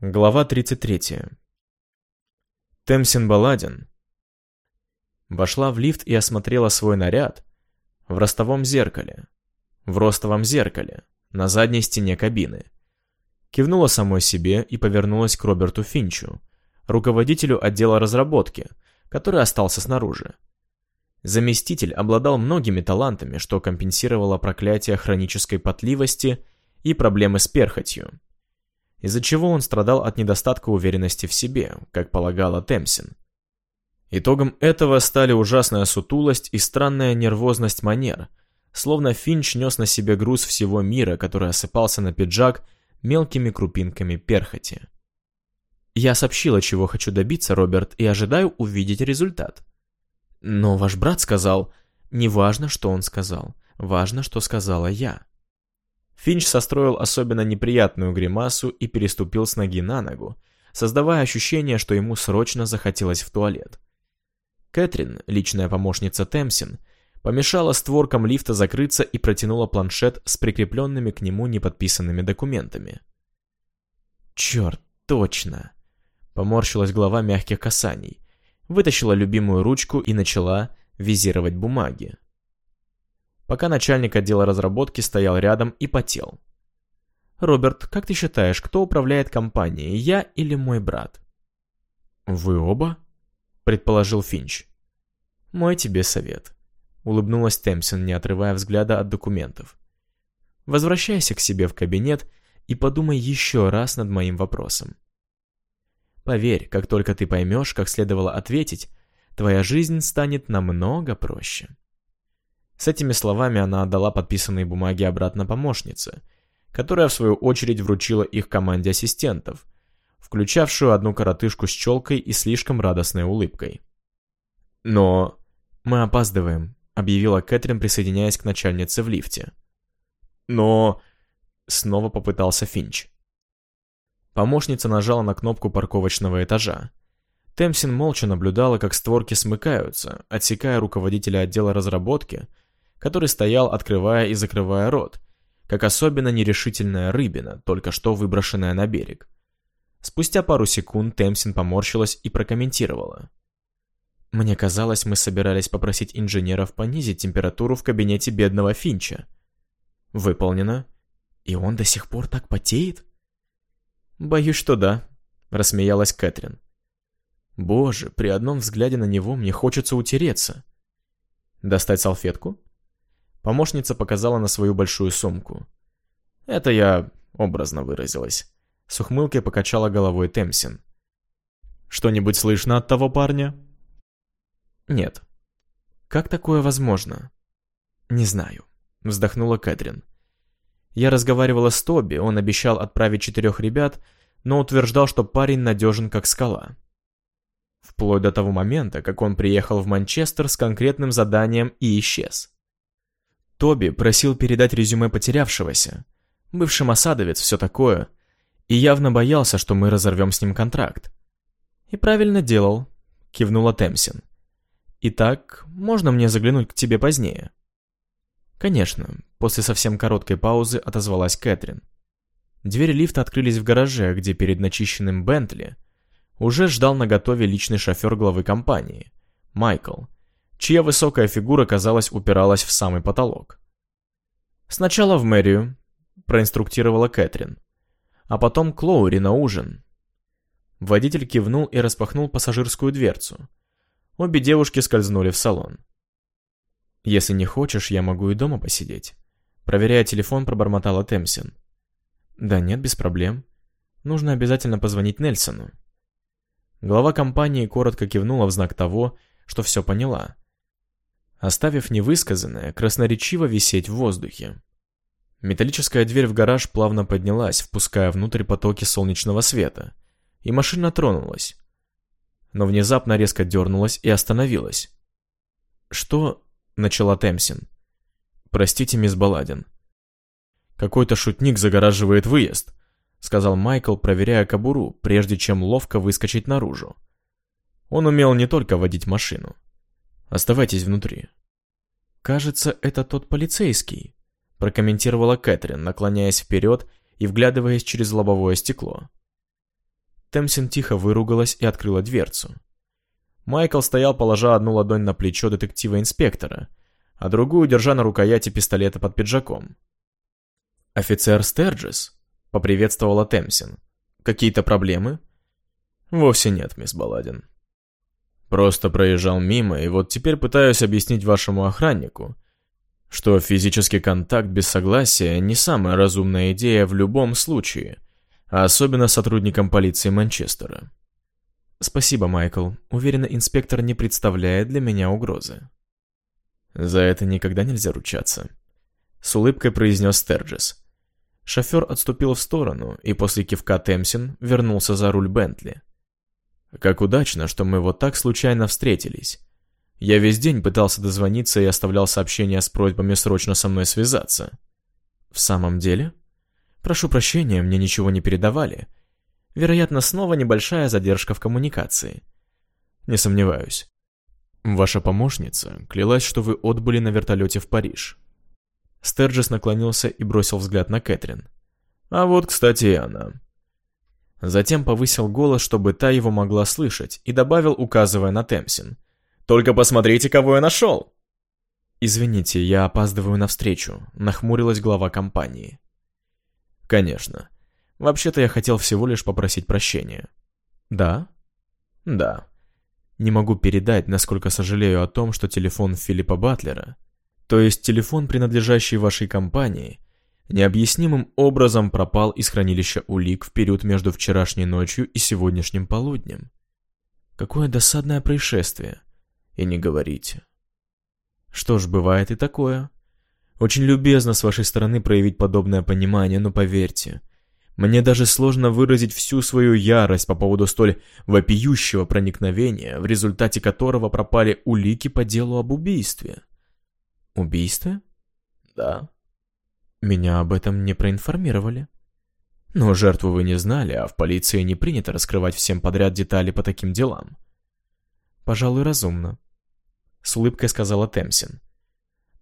Глава 33. Темсин Баладин вошла в лифт и осмотрела свой наряд в ростовом зеркале. В ростовом зеркале, на задней стене кабины. Кивнула самой себе и повернулась к Роберту Финчу, руководителю отдела разработки, который остался снаружи. Заместитель обладал многими талантами, что компенсировало проклятие хронической потливости и проблемы с перхотью из-за чего он страдал от недостатка уверенности в себе, как полагала Темсин. Итогом этого стали ужасная сутулость и странная нервозность манер, словно Финч нес на себе груз всего мира, который осыпался на пиджак мелкими крупинками перхоти. «Я сообщила, чего хочу добиться, Роберт, и ожидаю увидеть результат». «Но ваш брат сказал...» «Не важно, что он сказал. Важно, что сказала я». Финч состроил особенно неприятную гримасу и переступил с ноги на ногу, создавая ощущение, что ему срочно захотелось в туалет. Кэтрин, личная помощница Темсин, помешала створкам лифта закрыться и протянула планшет с прикрепленными к нему неподписанными документами. «Черт, точно!» Поморщилась голова мягких касаний, вытащила любимую ручку и начала визировать бумаги пока начальник отдела разработки стоял рядом и потел. «Роберт, как ты считаешь, кто управляет компанией, я или мой брат?» «Вы оба?» — предположил Финч. «Мой тебе совет», — улыбнулась Темпсон, не отрывая взгляда от документов. «Возвращайся к себе в кабинет и подумай еще раз над моим вопросом. Поверь, как только ты поймешь, как следовало ответить, твоя жизнь станет намного проще». С этими словами она отдала подписанные бумаги обратно помощнице, которая в свою очередь вручила их команде ассистентов, включавшую одну коротышку с челкой и слишком радостной улыбкой. «Но мы опаздываем», — объявила Кэтрин, присоединяясь к начальнице в лифте. «Но...» — снова попытался Финч. Помощница нажала на кнопку парковочного этажа. Темсин молча наблюдала, как створки смыкаются, отсекая руководителя отдела разработки — который стоял, открывая и закрывая рот, как особенно нерешительная рыбина, только что выброшенная на берег. Спустя пару секунд Темсин поморщилась и прокомментировала. «Мне казалось, мы собирались попросить инженеров понизить температуру в кабинете бедного Финча». «Выполнено. И он до сих пор так потеет?» «Боюсь, что да», — рассмеялась Кэтрин. «Боже, при одном взгляде на него мне хочется утереться». «Достать салфетку?» Помощница показала на свою большую сумку. Это я образно выразилась. С ухмылкой покачала головой Темсин. «Что-нибудь слышно от того парня?» «Нет». «Как такое возможно?» «Не знаю», — вздохнула Кэтрин. «Я разговаривала с Тоби, он обещал отправить четырех ребят, но утверждал, что парень надежен как скала. Вплоть до того момента, как он приехал в Манчестер с конкретным заданием и исчез. Тоби просил передать резюме потерявшегося. Бывший масадовец, все такое. И явно боялся, что мы разорвем с ним контракт. И правильно делал, кивнула Темсин. Итак, можно мне заглянуть к тебе позднее? Конечно, после совсем короткой паузы отозвалась Кэтрин. Двери лифта открылись в гараже, где перед начищенным Бентли уже ждал наготове личный шофер главы компании, Майкл, чья высокая фигура, казалось, упиралась в самый потолок. «Сначала в мэрию», — проинструктировала Кэтрин, «а потом к Лоури на ужин». Водитель кивнул и распахнул пассажирскую дверцу. Обе девушки скользнули в салон. «Если не хочешь, я могу и дома посидеть», — проверяя телефон, пробормотала Темсин. «Да нет, без проблем. Нужно обязательно позвонить Нельсону». Глава компании коротко кивнула в знак того, что все поняла, оставив невысказанное красноречиво висеть в воздухе. Металлическая дверь в гараж плавно поднялась, впуская внутрь потоки солнечного света, и машина тронулась. Но внезапно резко дернулась и остановилась. «Что?» — начала Темсин. «Простите, мисс Баладин». «Какой-то шутник загораживает выезд», — сказал Майкл, проверяя кобуру, прежде чем ловко выскочить наружу. Он умел не только водить машину, Оставайтесь внутри». «Кажется, это тот полицейский», — прокомментировала Кэтрин, наклоняясь вперед и вглядываясь через лобовое стекло. Темсин тихо выругалась и открыла дверцу. Майкл стоял, положа одну ладонь на плечо детектива-инспектора, а другую держа на рукояти пистолета под пиджаком. «Офицер Стерджис?» — поприветствовала Темсин. «Какие-то проблемы?» «Вовсе нет, мисс Баладин. Просто проезжал мимо, и вот теперь пытаюсь объяснить вашему охраннику, что физический контакт без согласия не самая разумная идея в любом случае, а особенно сотрудникам полиции Манчестера. Спасибо, Майкл. Уверена, инспектор не представляет для меня угрозы. За это никогда нельзя ручаться. С улыбкой произнес Стерджис. Шофер отступил в сторону, и после кивка Темсин вернулся за руль Бентли. Как удачно, что мы вот так случайно встретились. Я весь день пытался дозвониться и оставлял сообщения с просьбами срочно со мной связаться. В самом деле? Прошу прощения, мне ничего не передавали. Вероятно, снова небольшая задержка в коммуникации. Не сомневаюсь. Ваша помощница клялась, что вы отбыли на вертолете в Париж. Стерджис наклонился и бросил взгляд на Кэтрин. А вот, кстати, и она. Затем повысил голос, чтобы та его могла слышать, и добавил, указывая на Темсин. «Только посмотрите, кого я нашел!» «Извините, я опаздываю на встречу», — нахмурилась глава компании. «Конечно. Вообще-то я хотел всего лишь попросить прощения». «Да?» «Да. Не могу передать, насколько сожалею о том, что телефон Филиппа Батлера, то есть телефон, принадлежащий вашей компании, необъяснимым образом пропал из хранилища улик в период между вчерашней ночью и сегодняшним полуднем. Какое досадное происшествие. И не говорите. Что ж, бывает и такое. Очень любезно с вашей стороны проявить подобное понимание, но поверьте, мне даже сложно выразить всю свою ярость по поводу столь вопиющего проникновения, в результате которого пропали улики по делу об убийстве. Убийство? Да. Меня об этом не проинформировали. Но жертву вы не знали, а в полиции не принято раскрывать всем подряд детали по таким делам. Пожалуй, разумно. С улыбкой сказала Темсин.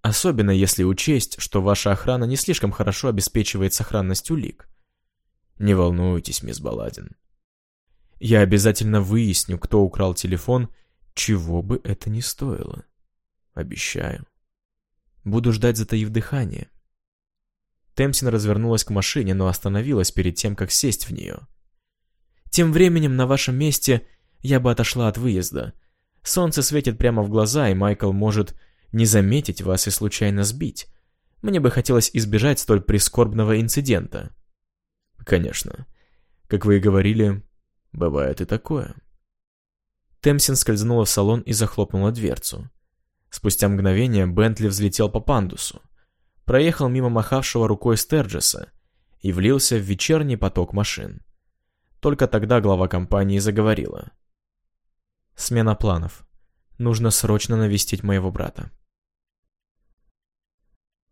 Особенно если учесть, что ваша охрана не слишком хорошо обеспечивает сохранность улик. Не волнуйтесь, мисс Баладин. Я обязательно выясню, кто украл телефон, чего бы это ни стоило. Обещаю. Буду ждать, затаив дыхание. Темсин развернулась к машине, но остановилась перед тем, как сесть в нее. «Тем временем на вашем месте я бы отошла от выезда. Солнце светит прямо в глаза, и Майкл может не заметить вас и случайно сбить. Мне бы хотелось избежать столь прискорбного инцидента». «Конечно. Как вы и говорили, бывает и такое». Темсин скользнула в салон и захлопнула дверцу. Спустя мгновение Бентли взлетел по пандусу проехал мимо махавшего рукой Стерджеса и влился в вечерний поток машин. Только тогда глава компании заговорила. «Смена планов. Нужно срочно навестить моего брата».